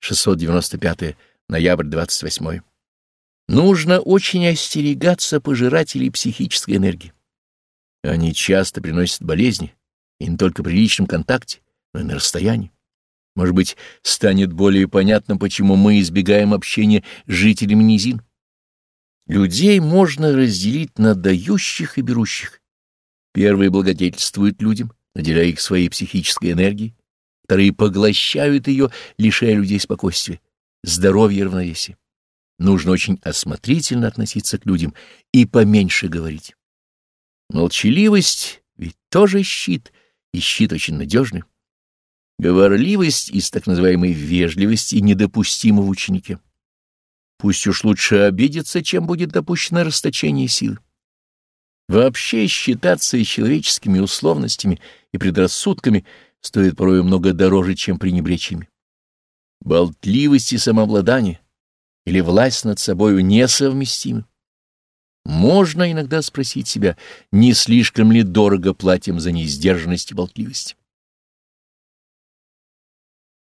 695 ноябрь 28 Нужно очень остерегаться пожирателей психической энергии. Они часто приносят болезни, и не только при личном контакте, но и на расстоянии. Может быть, станет более понятно, почему мы избегаем общения с жителями низин. Людей можно разделить на дающих и берущих. Первые благодетельствуют людям, наделяя их своей психической энергией, вторые поглощают ее, лишая людей спокойствия, здоровья и равновесия. Нужно очень осмотрительно относиться к людям и поменьше говорить. Молчаливость ведь тоже щит, и щит очень надежный. Говорливость из так называемой вежливости недопустима в ученике. Пусть уж лучше обидеться, чем будет допущено расточение сил. Вообще считаться человеческими условностями и предрассудками стоит порой много дороже, чем пренебречь ими. Болтливость и самообладание или власть над собою несовместимы. Можно иногда спросить себя, не слишком ли дорого платим за неиздержанность и болтливость.